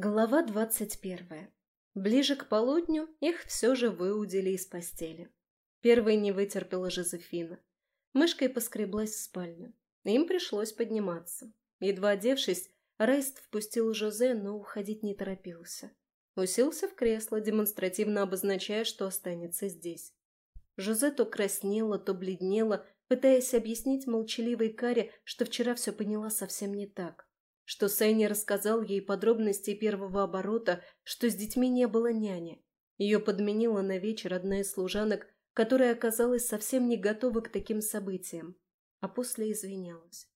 Глава двадцать первая. Ближе к полудню их все же выудили из постели. Первой не вытерпела Жозефина. Мышкой поскреблась в спальню. Им пришлось подниматься. Едва одевшись, Райст впустил Жозе, но уходить не торопился. Уселся в кресло, демонстративно обозначая, что останется здесь. Жозе то краснела, то бледнела, пытаясь объяснить молчаливой Каре, что вчера все поняла совсем не так что Сэнни рассказал ей подробности первого оборота, что с детьми не было няни. Ее подменила на вечер одна из служанок, которая оказалась совсем не готова к таким событиям, а после извинялась.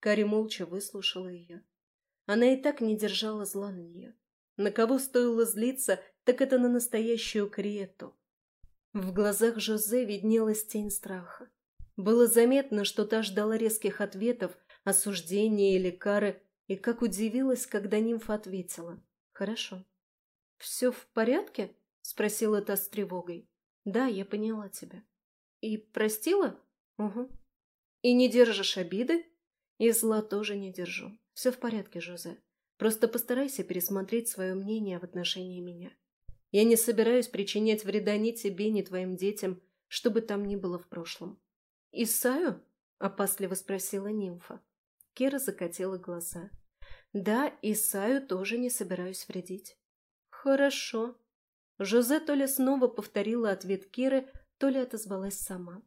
Кари молча выслушала ее. Она и так не держала зла на нее. На кого стоило злиться, так это на настоящую Криету. В глазах Жозе виднелась тень страха. Было заметно, что та ждала резких ответов, осуждения или кары, и как удивилась, когда нимфа ответила. «Хорошо». «Все в порядке?» — спросила та с тревогой. «Да, я поняла тебя». «И простила?» «Угу». «И не держишь обиды?» «И зла тоже не держу. Все в порядке, Жозе. Просто постарайся пересмотреть свое мнение в отношении меня. Я не собираюсь причинять вреда ни тебе, ни твоим детям, что бы там ни было в прошлом». «Исаю?» — опасливо спросила нимфа. Кира закатила глаза. «Да, Исаю тоже не собираюсь вредить». «Хорошо». Жозе то ли снова повторила ответ Киры, то ли отозвалась сама.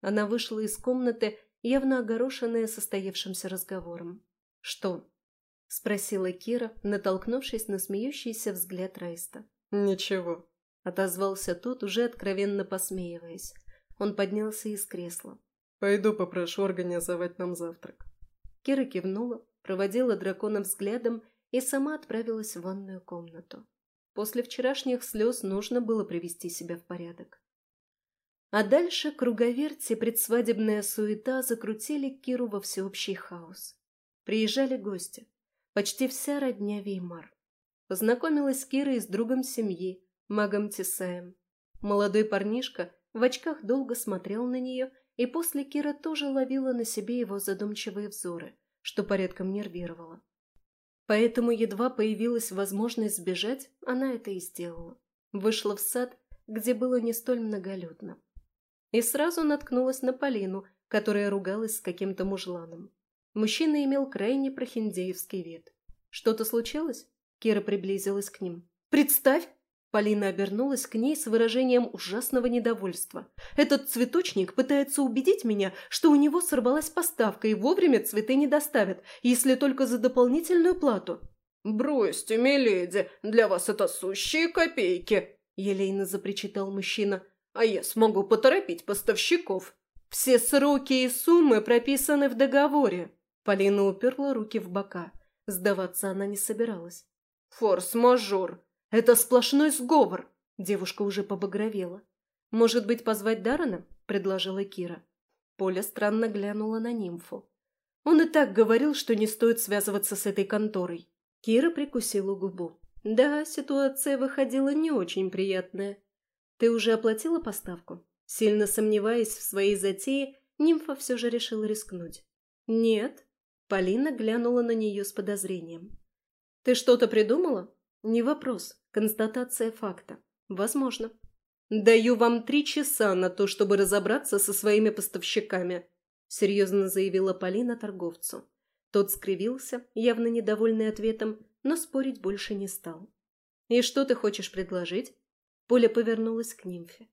Она вышла из комнаты, явно огорошенная состоявшимся разговором. «Что?» — спросила Кира, натолкнувшись на смеющийся взгляд Райста. «Ничего», — отозвался тот, уже откровенно посмеиваясь. Он поднялся из кресла. «Пойду попрошу организовать нам завтрак». Кира кивнула, проводила дракона взглядом и сама отправилась в ванную комнату. После вчерашних слез нужно было привести себя в порядок. А дальше круговерть и предсвадебная суета закрутили Киру во всеобщий хаос. Приезжали гости. Почти вся родня Веймар. Познакомилась Кира и с другом семьи, магом Тесаем. Молодой парнишка в очках долго смотрел на нее и после Кира тоже ловила на себе его задумчивые взоры, что порядком нервировало. Поэтому едва появилась возможность сбежать, она это и сделала. Вышла в сад, где было не столь многолюдно. И сразу наткнулась на Полину, которая ругалась с каким-то мужланом. Мужчина имел крайне прохиндеевский вид. «Что-то случилось?» Кира приблизилась к ним. «Представь, Полина обернулась к ней с выражением ужасного недовольства. «Этот цветочник пытается убедить меня, что у него сорвалась поставка и вовремя цветы не доставят, если только за дополнительную плату». «Бросьте, миледи, для вас это сущие копейки!» – елейно запричитал мужчина. «А я смогу поторопить поставщиков». «Все сроки и суммы прописаны в договоре». Полина уперла руки в бока. Сдаваться она не собиралась. «Форс-мажор», это сплошной сговор. Девушка уже побагровела. «Может быть, позвать Дарана?» – предложила Кира. Поля странно глянула на нимфу. Он и так говорил, что не стоит связываться с этой конторой. Кира прикусила губу. Да, ситуация выходила не очень приятная. Ты уже оплатила поставку? Сильно сомневаясь в своей затее, нимфа все же решила рискнуть. Нет. Полина глянула на нее с подозрением. Ты что-то придумала? Не вопрос, констатация факта. Возможно. Даю вам три часа на то, чтобы разобраться со своими поставщиками, серьезно заявила Полина торговцу. Тот скривился, явно недовольный ответом, но спорить больше не стал. «И что ты хочешь предложить?» Поля повернулась к нимфе.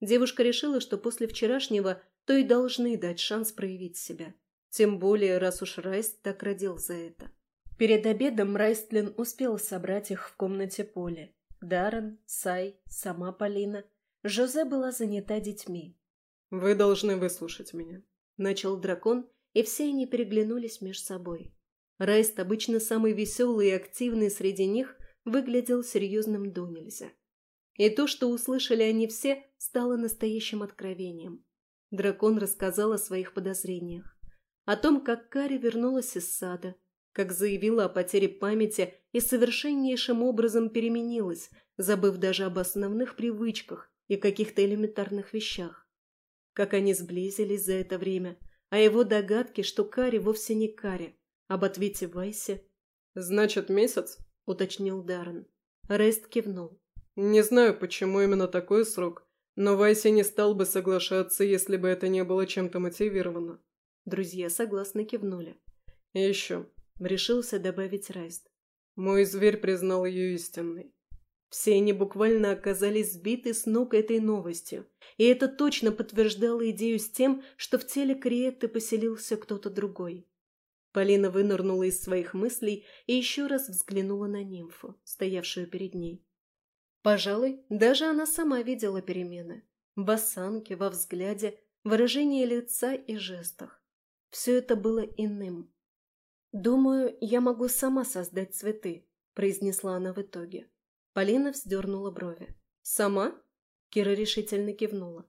Девушка решила, что после вчерашнего то и должны дать шанс проявить себя. Тем более, раз уж Райс так родил за это. Перед обедом Райстлин успел собрать их в комнате Поли. Даррен, Сай, сама Полина. Жозе была занята детьми. «Вы должны выслушать меня», — начал дракон, и все они переглянулись между собой. Райст, обычно самый веселый и активный среди них, выглядел серьезным до нельзя. И то, что услышали они все, стало настоящим откровением. Дракон рассказал о своих подозрениях. О том, как Кари вернулась из сада, как заявила о потере памяти и совершеннейшим образом переменилась, забыв даже об основных привычках и каких-то элементарных вещах. Как они сблизились за это время, а его догадки, что Кари вовсе не Кари, об ответе Вайсе. «Значит, месяц?» уточнил Даррен. Рест кивнул. «Не знаю, почему именно такой срок, но Вайси не стал бы соглашаться, если бы это не было чем-то мотивировано». Друзья согласно кивнули. «И еще», — решился добавить Райст. «Мой зверь признал ее истинной». Все они буквально оказались сбиты с ног этой новостью, и это точно подтверждало идею с тем, что в теле Криетты поселился кто-то другой. Полина вынырнула из своих мыслей и еще раз взглянула на нимфу, стоявшую перед ней. Пожалуй, даже она сама видела перемены. В осанке, во взгляде, выражении лица и жестах. Все это было иным. «Думаю, я могу сама создать цветы», – произнесла она в итоге. Полина вздернула брови. «Сама?» – Кира решительно кивнула.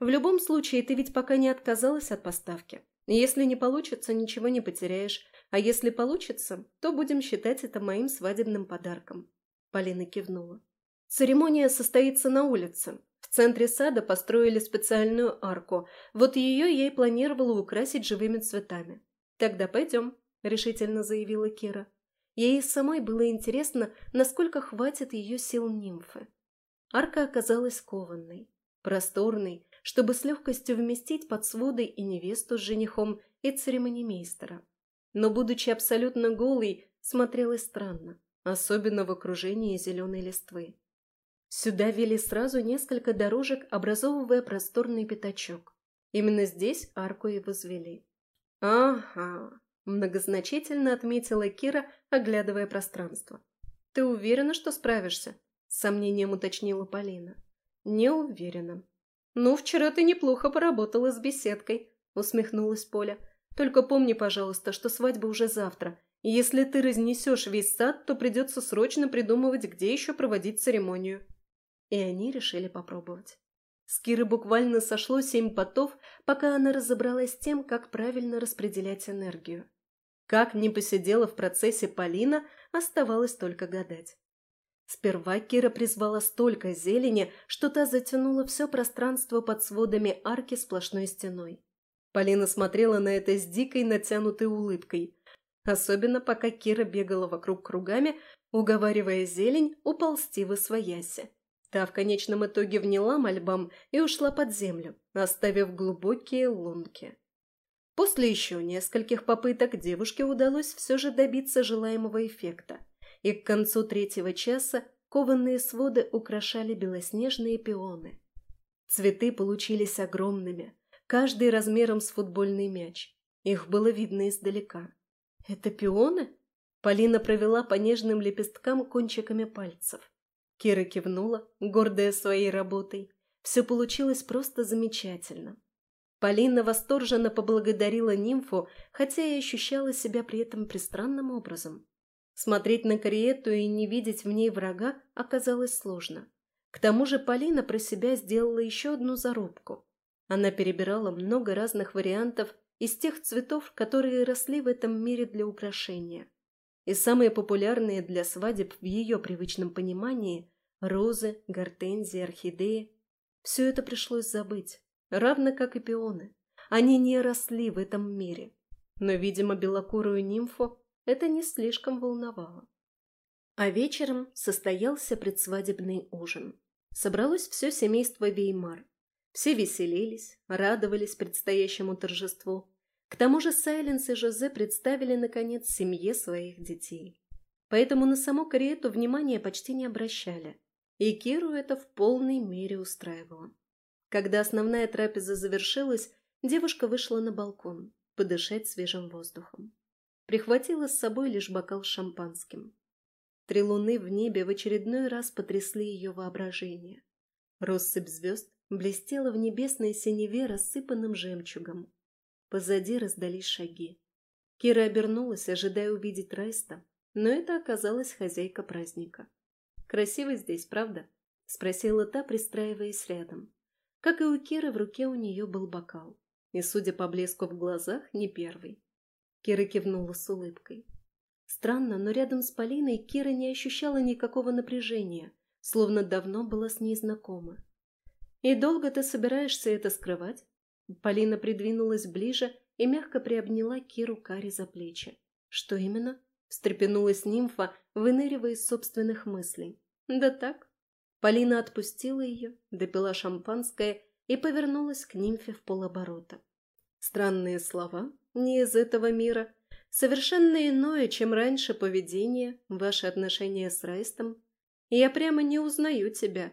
«В любом случае, ты ведь пока не отказалась от поставки. Если не получится, ничего не потеряешь, а если получится, то будем считать это моим свадебным подарком». Полина кивнула. Церемония состоится на улице. В центре сада построили специальную арку. Вот ее я и планировала украсить живыми цветами. «Тогда пойдем», — решительно заявила Кира. Ей самой было интересно, насколько хватит ее сил нимфы. Арка оказалась кованной, просторной, чтобы с легкостью вместить под своды и невесту с женихом, и церемонимейстера. Но, будучи абсолютно голой, смотрелась странно, особенно в окружении зеленой листвы. Сюда вели сразу несколько дорожек, образовывая просторный пятачок. Именно здесь арку и возвели. «Ага», – многозначительно отметила Кира, оглядывая пространство. «Ты уверена, что справишься?» – с сомнением уточнила Полина. «Не уверена». «Ну, вчера ты неплохо поработала с беседкой», – усмехнулась Поля. «Только помни, пожалуйста, что свадьба уже завтра, и если ты разнесешь весь сад, то придется срочно придумывать, где еще проводить церемонию» и они решили попробовать. С Киры буквально сошло семь потов, пока она разобралась с тем, как правильно распределять энергию. Как не посидела в процессе Полина, оставалось только гадать. Сперва Кира призвала столько зелени, что та затянула все пространство под сводами арки сплошной стеной. Полина смотрела на это с дикой натянутой улыбкой, особенно пока Кира бегала вокруг кругами, уговаривая зелень уползти в освояси. Та в конечном итоге вняла мольбам и ушла под землю, оставив глубокие лунки. После еще нескольких попыток девушке удалось все же добиться желаемого эффекта, и к концу третьего часа кованные своды украшали белоснежные пионы. Цветы получились огромными, каждый размером с футбольный мяч. Их было видно издалека. «Это пионы?» Полина провела по нежным лепесткам кончиками пальцев. Кира кивнула, гордая своей работой. Все получилось просто замечательно. Полина восторженно поблагодарила нимфу, хотя и ощущала себя при этом пристранным образом. Смотреть на Кариету и не видеть в ней врага оказалось сложно. К тому же Полина про себя сделала еще одну зарубку. Она перебирала много разных вариантов из тех цветов, которые росли в этом мире для украшения и самые популярные для свадеб в ее привычном понимании – розы, гортензии, орхидеи. Все это пришлось забыть, равно как и пионы. Они не росли в этом мире. Но, видимо, белокурую нимфу это не слишком волновало. А вечером состоялся предсвадебный ужин. Собралось все семейство Веймар. Все веселились, радовались предстоящему торжеству. К тому же Сайленс и Жозе представили, наконец, семье своих детей. Поэтому на саму Кариету внимания почти не обращали. И Киру это в полной мере устраивало. Когда основная трапеза завершилась, девушка вышла на балкон, подышать свежим воздухом. Прихватила с собой лишь бокал с шампанским. Три луны в небе в очередной раз потрясли ее воображение. Россыпь звезд блестела в небесной синеве рассыпанным жемчугом. Позади раздались шаги. Кира обернулась, ожидая увидеть Райста, но это оказалась хозяйка праздника. «Красиво здесь, правда?» – спросила та, пристраиваясь рядом. Как и у Киры, в руке у нее был бокал. И, судя по блеску в глазах, не первый. Кира кивнула с улыбкой. Странно, но рядом с Полиной Кира не ощущала никакого напряжения, словно давно была с ней знакома. «И долго ты собираешься это скрывать?» Полина придвинулась ближе и мягко приобняла Киру Кари за плечи. «Что именно?» — встрепенулась нимфа, выныривая из собственных мыслей. «Да так». Полина отпустила ее, допила шампанское и повернулась к нимфе в полоборота. Странные слова, не из этого мира, совершенно иное, чем раньше поведение, ваши отношения с Райстом. Я прямо не узнаю тебя.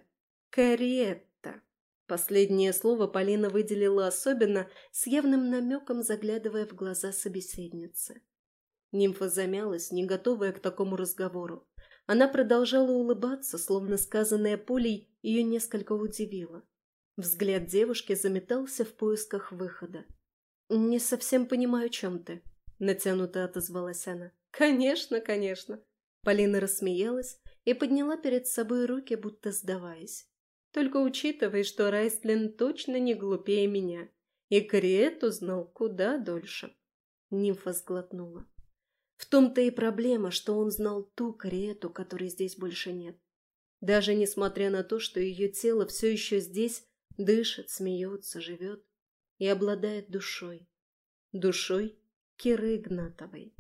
Каретта. Последнее слово Полина выделила особенно, с явным намеком заглядывая в глаза собеседницы. Нимфа замялась, не готовая к такому разговору. Она продолжала улыбаться, словно сказанное пулей ее несколько удивило. Взгляд девушки заметался в поисках выхода. «Не совсем понимаю, чем ты», — натянуто отозвалась она. «Конечно, конечно». Полина рассмеялась и подняла перед собой руки, будто сдаваясь. «Только учитывай, что Райстлин точно не глупее меня, и Криет узнал куда дольше». Нимфа сглотнула. В том-то и проблема, что он знал ту Криету, которой здесь больше нет. Даже несмотря на то, что ее тело все еще здесь дышит, смеется, живет и обладает душой. Душой Киры Игнатовой.